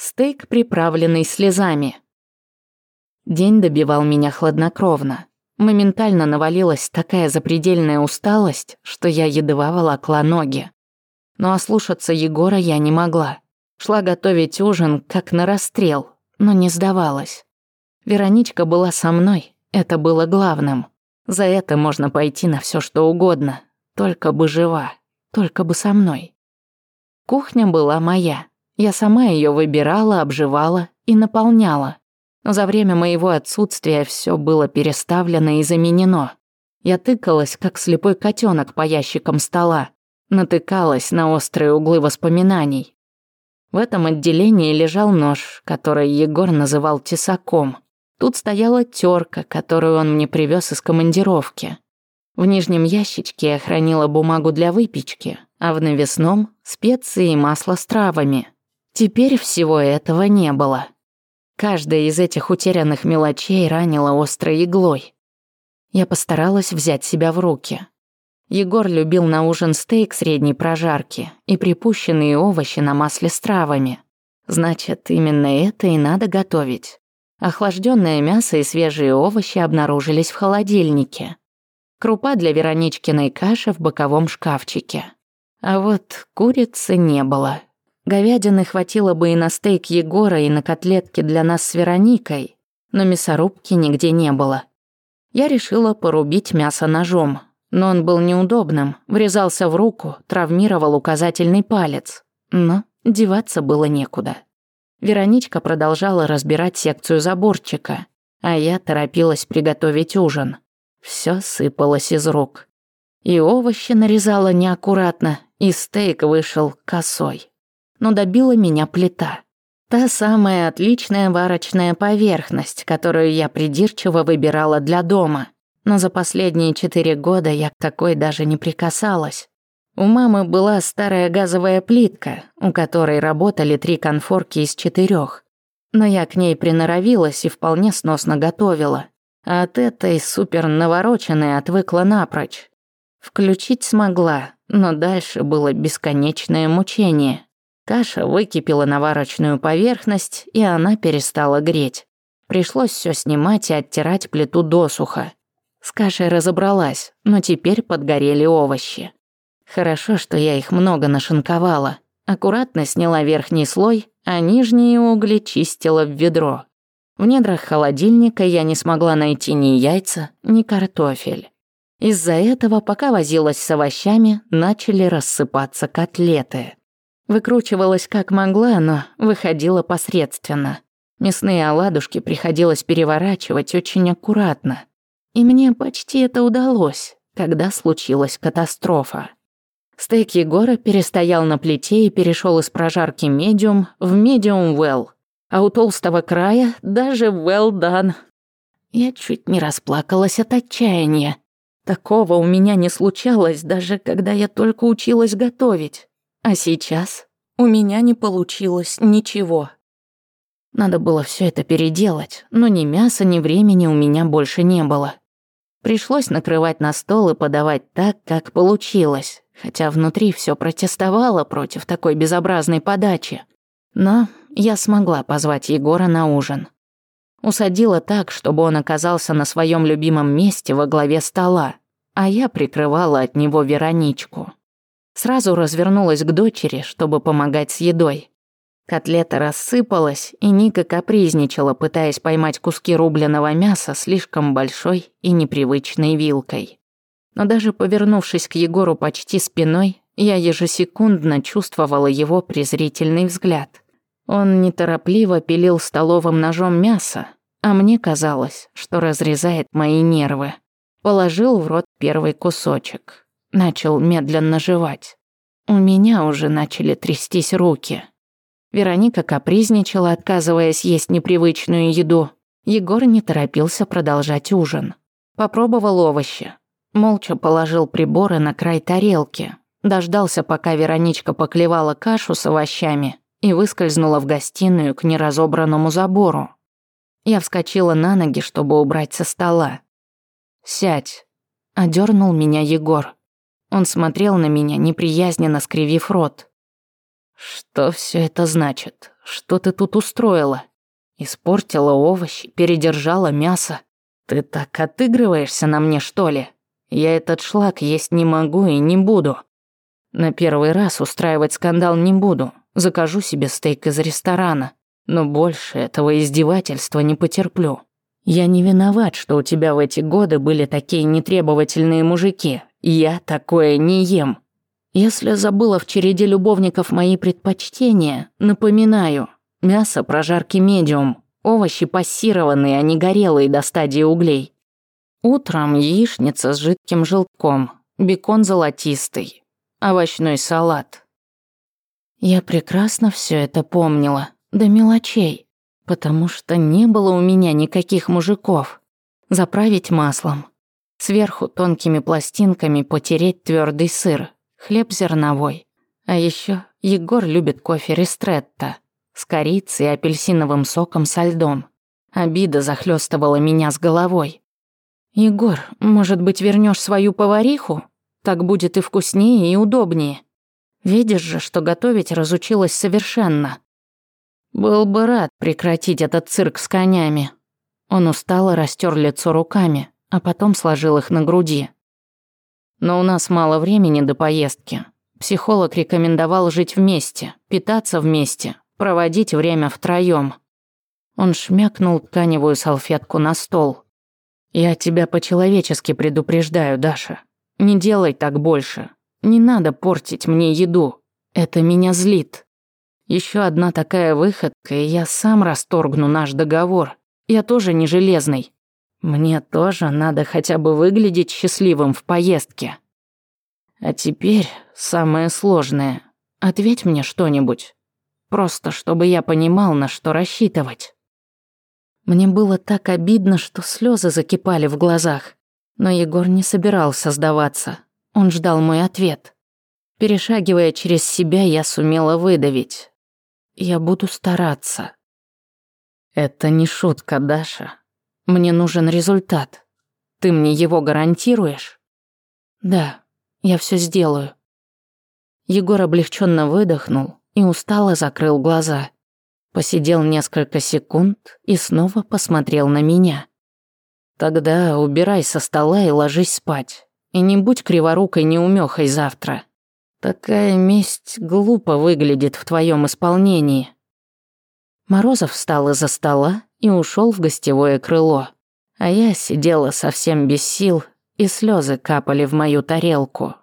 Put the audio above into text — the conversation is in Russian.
Стейк, приправленный слезами. День добивал меня хладнокровно. Моментально навалилась такая запредельная усталость, что я едва волокла ноги. Но ослушаться Егора я не могла. Шла готовить ужин, как на расстрел, но не сдавалась. Вероничка была со мной, это было главным. За это можно пойти на все что угодно, только бы жива, только бы со мной. Кухня была моя, я сама ее выбирала, обживала и наполняла. Но за время моего отсутствия все было переставлено и заменено. Я тыкалась, как слепой котенок по ящикам стола, натыкалась на острые углы воспоминаний. В этом отделении лежал нож, который Егор называл тесаком. Тут стояла терка, которую он мне привез из командировки. В нижнем ящичке я хранила бумагу для выпечки, а в навесном – специи и масло с травами – Теперь всего этого не было. Каждая из этих утерянных мелочей ранила острой иглой. Я постаралась взять себя в руки. Егор любил на ужин стейк средней прожарки и припущенные овощи на масле с травами. Значит, именно это и надо готовить. Охлажденное мясо и свежие овощи обнаружились в холодильнике. Крупа для Вероничкиной каши в боковом шкафчике. А вот курицы не было. Говядины хватило бы и на стейк Егора, и на котлетки для нас с Вероникой, но мясорубки нигде не было. Я решила порубить мясо ножом, но он был неудобным, врезался в руку, травмировал указательный палец. Но деваться было некуда. Вероничка продолжала разбирать секцию заборчика, а я торопилась приготовить ужин. Все сыпалось из рук. И овощи нарезала неаккуратно, и стейк вышел косой но добила меня плита. Та самая отличная варочная поверхность, которую я придирчиво выбирала для дома. Но за последние четыре года я к такой даже не прикасалась. У мамы была старая газовая плитка, у которой работали три конфорки из четырех. Но я к ней приноровилась и вполне сносно готовила. А от этой супер навороченной отвыкла напрочь. Включить смогла, но дальше было бесконечное мучение. Каша выкипела на варочную поверхность, и она перестала греть. Пришлось все снимать и оттирать плиту досуха. С кашей разобралась, но теперь подгорели овощи. Хорошо, что я их много нашинковала. Аккуратно сняла верхний слой, а нижние угли чистила в ведро. В недрах холодильника я не смогла найти ни яйца, ни картофель. Из-за этого, пока возилась с овощами, начали рассыпаться котлеты. Выкручивалась как могла, но выходила посредственно. Мясные оладушки приходилось переворачивать очень аккуратно. И мне почти это удалось, когда случилась катастрофа. Стейк Егора перестоял на плите и перешел из прожарки медиум в медиум well, а у толстого края даже well done. Я чуть не расплакалась от отчаяния. Такого у меня не случалось, даже когда я только училась готовить. А сейчас у меня не получилось ничего. Надо было все это переделать, но ни мяса, ни времени у меня больше не было. Пришлось накрывать на стол и подавать так, как получилось, хотя внутри все протестовало против такой безобразной подачи. Но я смогла позвать Егора на ужин. Усадила так, чтобы он оказался на своем любимом месте во главе стола, а я прикрывала от него Вероничку сразу развернулась к дочери, чтобы помогать с едой. Котлета рассыпалась, и Ника капризничала, пытаясь поймать куски рубленого мяса слишком большой и непривычной вилкой. Но даже повернувшись к Егору почти спиной, я ежесекундно чувствовала его презрительный взгляд. Он неторопливо пилил столовым ножом мясо, а мне казалось, что разрезает мои нервы. Положил в рот первый кусочек начал медленно жевать. У меня уже начали трястись руки. Вероника капризничала, отказываясь есть непривычную еду. Егор не торопился продолжать ужин. Попробовал овощи. Молча положил приборы на край тарелки. Дождался, пока Вероничка поклевала кашу с овощами и выскользнула в гостиную к неразобранному забору. Я вскочила на ноги, чтобы убрать со стола. «Сядь», — одернул меня Егор. Он смотрел на меня, неприязненно скривив рот. «Что все это значит? Что ты тут устроила? Испортила овощи, передержала мясо. Ты так отыгрываешься на мне, что ли? Я этот шлак есть не могу и не буду. На первый раз устраивать скандал не буду. Закажу себе стейк из ресторана. Но больше этого издевательства не потерплю. Я не виноват, что у тебя в эти годы были такие нетребовательные мужики, я такое не ем. Если забыла в череде любовников мои предпочтения, напоминаю. Мясо прожарки медиум, овощи пассированные, а не горелые до стадии углей. Утром яичница с жидким желтком, бекон золотистый, овощной салат. Я прекрасно все это помнила, до мелочей, потому что не было у меня никаких мужиков. Заправить маслом, Сверху тонкими пластинками потереть твердый сыр, хлеб зерновой. А еще Егор любит кофе ристретто с корицей и апельсиновым соком со льдом. Обида захлестывала меня с головой. «Егор, может быть, вернешь свою повариху? Так будет и вкуснее, и удобнее. Видишь же, что готовить разучилась совершенно». «Был бы рад прекратить этот цирк с конями». Он устало растер лицо руками а потом сложил их на груди. Но у нас мало времени до поездки. Психолог рекомендовал жить вместе, питаться вместе, проводить время втроём. Он шмякнул тканевую салфетку на стол. «Я тебя по-человечески предупреждаю, Даша. Не делай так больше. Не надо портить мне еду. Это меня злит. Еще одна такая выходка, и я сам расторгну наш договор. Я тоже не железный. Мне тоже надо хотя бы выглядеть счастливым в поездке. А теперь самое сложное. Ответь мне что-нибудь. Просто чтобы я понимал, на что рассчитывать. Мне было так обидно, что слезы закипали в глазах. Но Егор не собирался сдаваться. Он ждал мой ответ. Перешагивая через себя, я сумела выдавить. Я буду стараться. Это не шутка, Даша. Мне нужен результат. Ты мне его гарантируешь? Да, я все сделаю. Егор облегченно выдохнул и устало закрыл глаза. Посидел несколько секунд и снова посмотрел на меня. Тогда убирай со стола и ложись спать. И не будь криворукой неумехой завтра. Такая месть глупо выглядит в твоем исполнении. Морозов встал из-за стола и ушел в гостевое крыло. А я сидела совсем без сил, и слезы капали в мою тарелку.